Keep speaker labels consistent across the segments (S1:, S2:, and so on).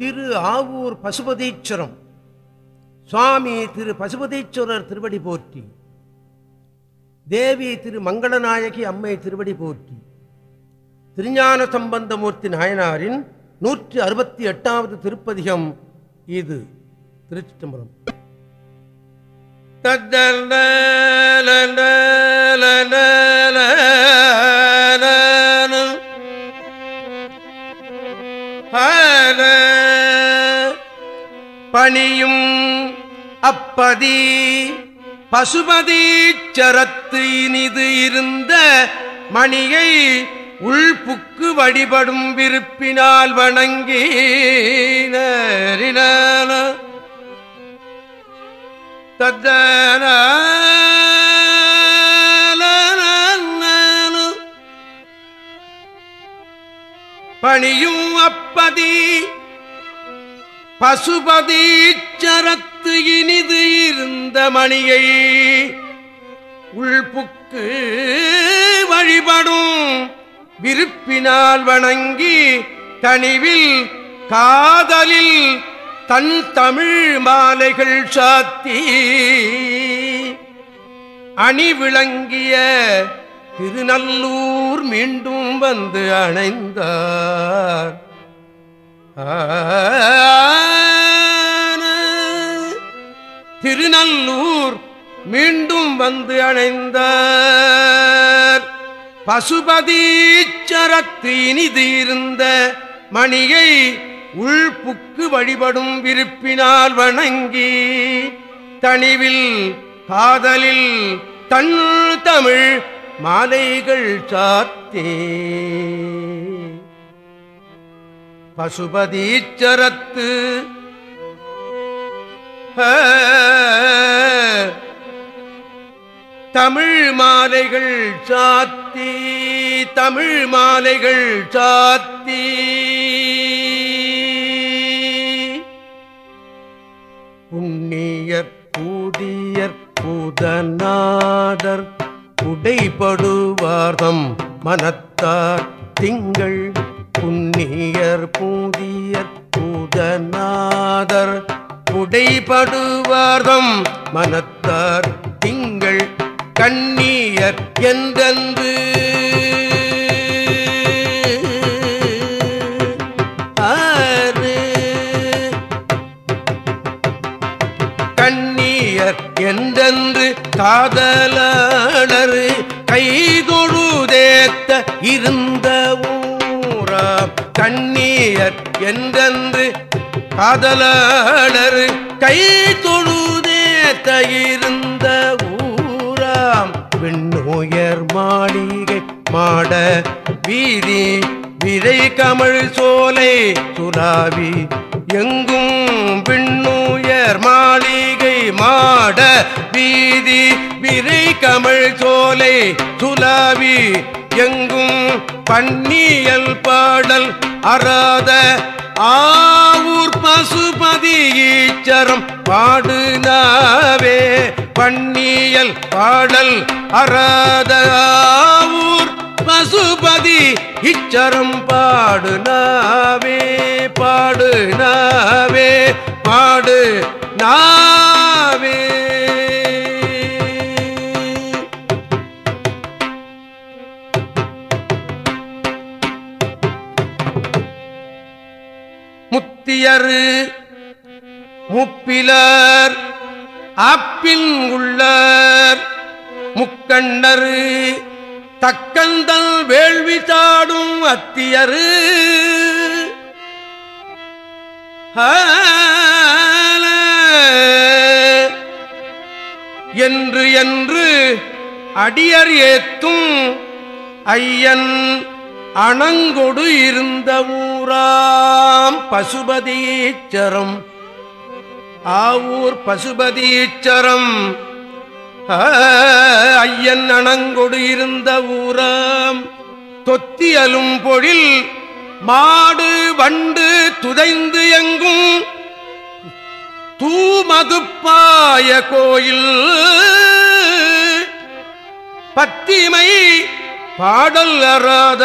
S1: திரு ஆவூர் பசுபதீஸ்வரம் சுவாமி திரு பசுபதீஸ்வரர் திருவடி போற்றி தேவி திரு மங்களநாயகி அம்மை திருவடி போற்றி திருஞான சம்பந்தமூர்த்தி நாயனாரின் நூற்றி அறுபத்தி எட்டாவது திருப்பதிகம் இது திருச்சிட்டம்பரம் பணியும் அப்பதி பசுபதீச்சரத்து இனிது இருந்த மணியை உள்புக்கு வழிபடும் விருப்பினால் வணங்கி நரினான தத்தன பணியும் அப்பதி பசுபதீச்சரத்து இனிது இருந்த மணியை உள்புக்கு வழிபடும் விருப்பினால் வணங்கி தனிவில் காதலில் தன் தமிழ் மாலைகள் சாத்தி அணி விளங்கிய திருநல்லூர் மீண்டும் வந்து அணைந்தார். திருநல்லூர் மீண்டும் வந்து அணைந்தார். பசுபதீச்சரத்து இனிது இருந்த மணியை உள்புக்கு வழிபடும் விருப்பினால் வணங்கி தனிவில் காதலில் தன் தமிழ் மாலைகள் சாத்தே. பசுபதீச்சரத்து. தமிழ் மாலைகள் சாத்தி தமிழ் மாலைகள் சாத்தி. உண்ணியற் பூதியற் பூதநாதர் உடைபடுவார்தம் மனத்தார் திங்கள் புண்ணியர் பூதியர் பூதநாதர் உடைபடுவார்தம் மனத்தார் திங்கள் கண்ணியர் என்றென்று காதலர் கை தொழுதே தயிருந்த ஊராம். விண்ணுயர் மாளிகை மாட வீதி விரை கமழ் சோலை சுலாவி. எங்கும் விண்ணுயர் மாளிகை மாட வீதி விரை கமழ் சோலை சுலாவி. எங்கும் பன்னியல் பாடல் அறாத ஆவூர் பசுபதி ஈச்சரம் பாடுனாவே பன்னியல் பாடல் அறாத பசுபதி இச்சரம் பாடுனாவே பாடுனாவே பாடு நாவே முத்தியரு முப்பிலர் அப்பின் உள்ளர் முக்கண்ணரு தக்கந்தல் வேள்வி தாடும் அத்தியரு ஆல. என்று என்று அடியர் ஏத்தும் ஐயன் அணங்கொடு இருந்தவும் ஊராம் பசுபதீச்சரம். ஆவூர் பசுபதீச்சரம். ஐயன் அணங்கொடு இருந்த ஊராம். தொத்தியலும் பொழில் மாடு வண்டு துதைந்து எங்கும். தூமதுப்பாய கோயில். பத்திமை பாடல் அறாத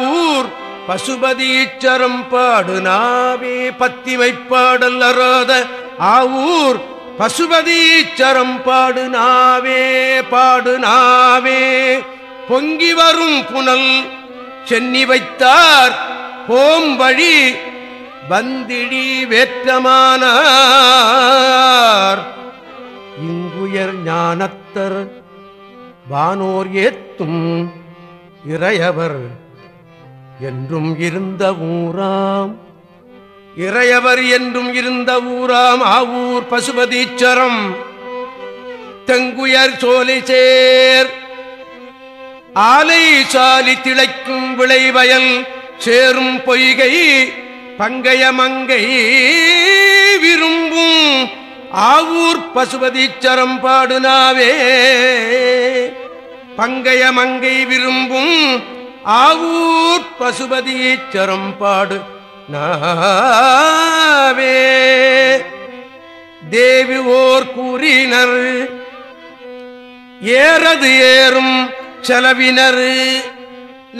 S1: ஊர் பசுபதீச்சரம் பாடு நாவே பத்திமைப்பாடல் அறாத ஆவூர். பசுபதீச்சரம் பாடு நாவே பாடு நாவே பொங்கி வரும் புனல் சென்னி வைத்தார் போம்பழி வந்திடி வேற்றமானார். இங்குயர் ஞானத்தர் வானோர் ஏத்தும் இறையவர் என்றும் இருந்த ஊராம். இறையவர் என்றும் இருந்த ஊராம் ஆவூர் பசுபதீச்சரம். தெங்குயர் சோலிசேர் ஆலை சாலி திளைக்கும் விளைவயல் சேரும் பொய்கை பங்கயமங்கை விரும்பும் ஆவூர் பசுபதீச்சரம் பாடுனாவே. பங்கயமங்கை விரும்பும் ஆவூர் பசுபதீச்சரம் பாடு நாவே. தேவி ஓர் கூறினர் ஏறது ஏறும் செலவினர்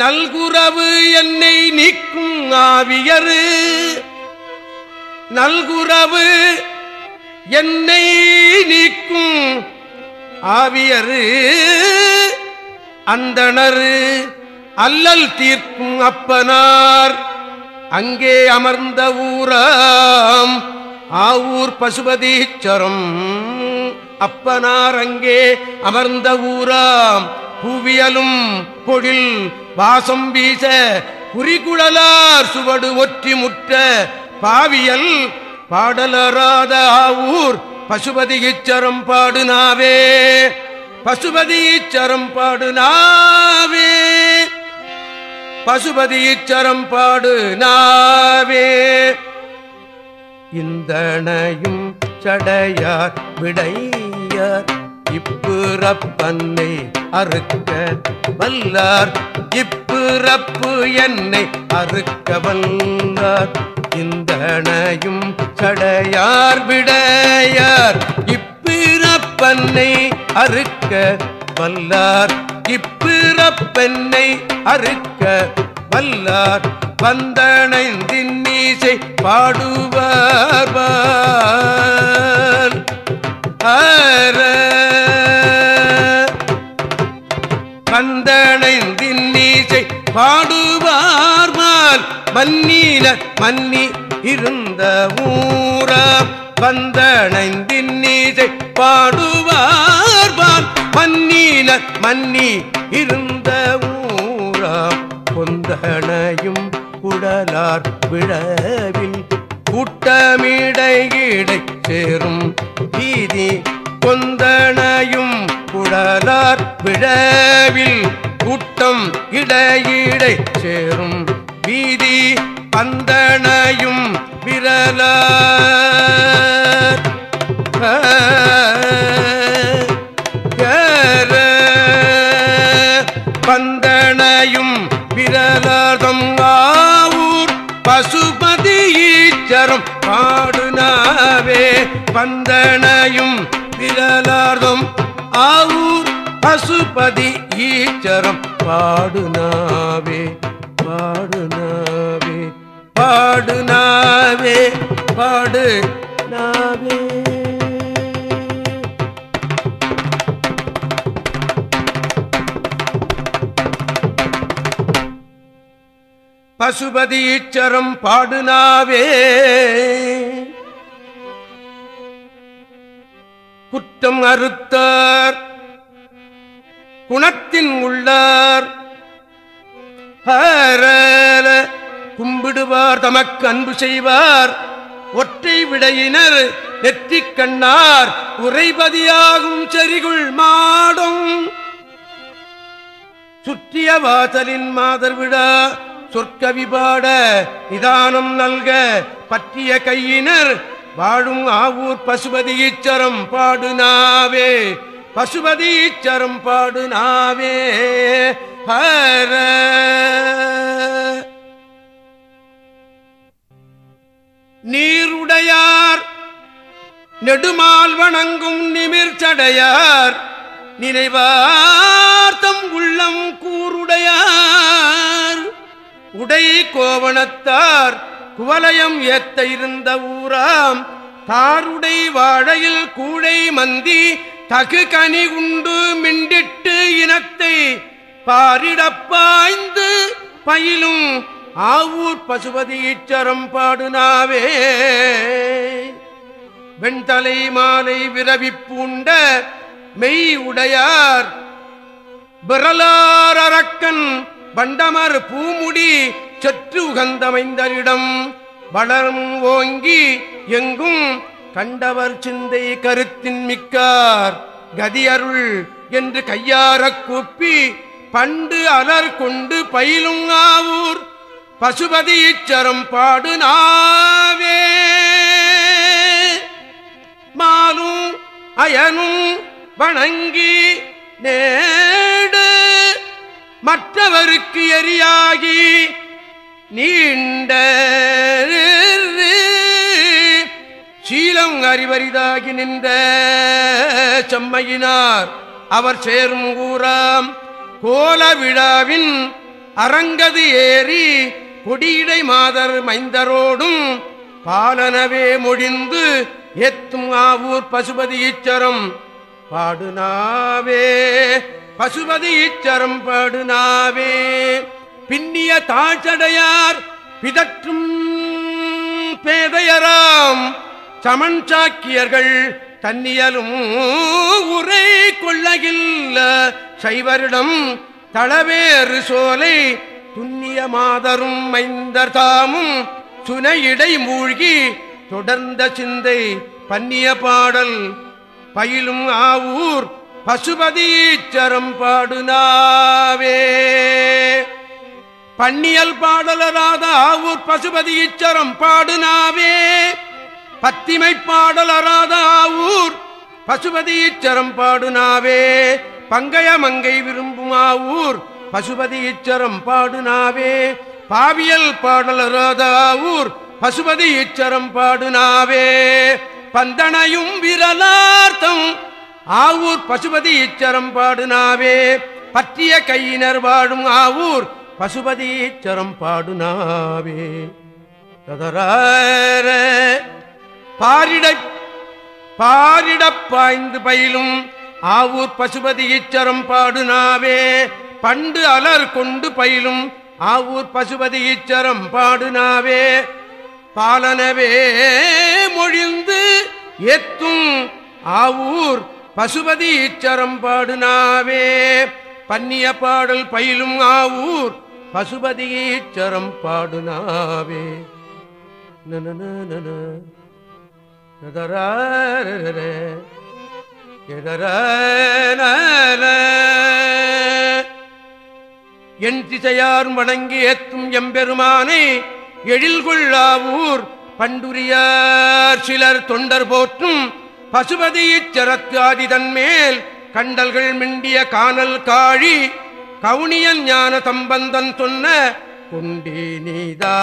S1: நல்குறவு என்னை நீக்கும் ஆவியரு. நல்குறவு என்னை நீக்கும் ஆவியரு. அந்தணரு அல்லல் தீர்க்கும் அப்பனார். அங்கே அமர்ந்த ஊராம். ஆவூர் பசுபதீச்சரம். அப்பனார் அங்கே அமர்ந்த ஊராம். புவியலும் பொழில் வாசம் வீச குறிகுழலார் சுவடு ஒற்றி முற்ற பாவியல் பாடலராத ஆவூர் பசுபதி இச்சரம் பாடுனாவே. பசுபதி இச்சரம் பாடுனாவே. பசுபதி இச்சரம் பாடு நாவே இந்தனையும் சடையார் விடையார். இப்புறப்பன்னை அறுக்க வல்லார். இப்புறப்பு என்னை அறுக்க வல்லார் இந்தனையும் சடையார் விடையார். இப்பிறப்பன்னை அறுக்க வல்லார். இப்பிறப்பெண்ணை அறுக்க வல்லார். வந்தனைந்தின் மீசை பாடுவார் ஆர கந்தனைந்தின் நீசை பாடுவார்மால். மன்னீல மன்னி இருந்த ஊராம் வந்தனைந்தின் நீசை பாடுவார். மன்னின மன்னி இருந்த ஊரா? கொந்தனையும் குடலார் விழவில் கூட்டமிடையிடை சேரும் வீதி. கொந்தனையும் குழலார் விழவில் கூட்டம் இடையிடை சேரும் வீதி. பந்தனையும் விரலார் பந்தனையும் விழலார்தும் ஆவூர் பசுபதி ஈச்சரம். பாடுனாவே பாடுனாவே பாடுனாவே பாடு நாவே பசுபதி ஈச்சரம் பாடுனாவே. குற்றம் அறுத்தார். குணத்தின் உள்ளார். கும்பிடுவார் தமக்கு அன்பு செய்வார். ஒற்றை விடையினர் நெற்றிக் கண்ணார் உரைபதியாகும் செறிகுள் மாடும். சுற்றிய வாசலின் மாதர் விழா சொற்கவிபாட நிதானம் நல்க பற்றிய கையினர் வாழும் ஆவூர் பசுபதி ஈச்சரம் பாடு நாவே பசுபதி ஈச்சரம் பாடு நாவே ஹர. நீருடையார் நெடுமால் வணங்கும் நிமிர்ச்சடையார் நினைவார்த்தம் உள்ளம் கூருடையார். உடை கோவணத்தார் குவலயம் ஏத்த இருந்த ஊராம். தாருடை வாழையில் கூடை மந்தி தகு கனி உண்டு மிண்டிட்டு இனத்தை பாரிடப்பாய்ந்து பயிலும் ஆவூர் பசுபதி இச்சரம் பாடுனாவே. வெண்தலை மாலை விரவி பூண்ட மெய் உடையார் பிரலாரக்கன் பண்டமர் பூமுடி சற்று உகந்தமைந்தரிடம் வளரும் ஓங்கி எங்கும் கண்டவர் சிந்தை கருத்தின் மிக்கார் கதியருள் என்று கையாரக் கூப்பி பண்டு அலர் கொண்டு பயிலும் ஆவூர். பசுபதி இச்சரம் பாடு நாவே மாலும் அயனும் வணங்கி நேடு. மற்றவருக்கு எரியாகி நீண்ட சீலம் அறிவரிதாகி நின்ற செம்மையினார். அவர் சேரும் ஊராம் கோல விழாவின் அரங்கது ஏறி கொடியிடை மாதர் மைந்தரோடும் பாலனவே மொழிந்து எத்தும் ஆவூர் பசுபதி ஈச்சரம் பாடுனாவே. பசுபதி ஈச்சரம் பாடுனாவே. பின்னிய தாழ்ச்சடையார் பிதற்றும் பேதையராம் சமன் சாக்கியர்கள் தன்னியலும் உரை கொள்ளகில்ல. சைவரிடம் தளவேறு சோலை துண்ணிய மாதரும் மைந்தர் தாமும் சுனையிடை மூழ்கி தொடர்ந்த சிந்தை பன்னிய பாடல் பயிலும் ஆவூர் பசுபதீச்சரம் பாடுனாவே. பன்னியல் பாடலராத ஆவூர் பசுபதீச்சரம் பாடுனாவே. பத்திமை பாடலராத ஆவூர் பசுபதீச்சரம் பாடுனாவே. பங்கய மங்கை விரும்புமாவூர் பசுபதி இச்சரம் பாடுனாவே. பாவியல் பாடலராத ஊர் பசுபதி இச்சரம் பாடுனாவே. பந்தனையும் விரலார்த்தம் ஆவூர் பசுபதி இச்சரம் பாடுனாவே. பற்றிய கையினர் வாழும் ஆவூர் பசுபதி இச்சரம் பாடுனாவே. ததரார பாரிட பாரிடப் பாய்ந்து பயிலும் ஆவூர் பசுபதி இச்சரம் பாடுனாவே. பண்டு அலர் கொண்டு பயிலும் ஆவூர் பசுபதி இச்சரம் பாடுனாவே. பாலனவே மொழிந்து எத்தும் ஆவூர் பசுபதி இச்சரம் பாடுனாவே. பன்னிய பாடல் பயிலும் ஆவூர் பசுபதியீச்சரம் பாடுனாவே. என் திசையார் வணங்கி ஏத்தும் எம்பெருமானை எழில்கொள்ளாவூர் பண்டுரியார் சிலர் தொண்டர் போற்றும் பசுபதியிச்சரத்து ஆதிதன்மேல் கண்டல்கள் மிண்டிய காணல் காழி கவுனியன் ஞான சம்பந்தன் சொன்ன குண்டி நீதா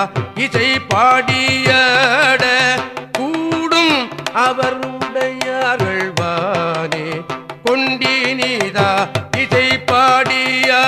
S1: இசை பாடியட கூடும் அவர் உடையார்கள் வானே கொண்டி நீதா இசை பாடியா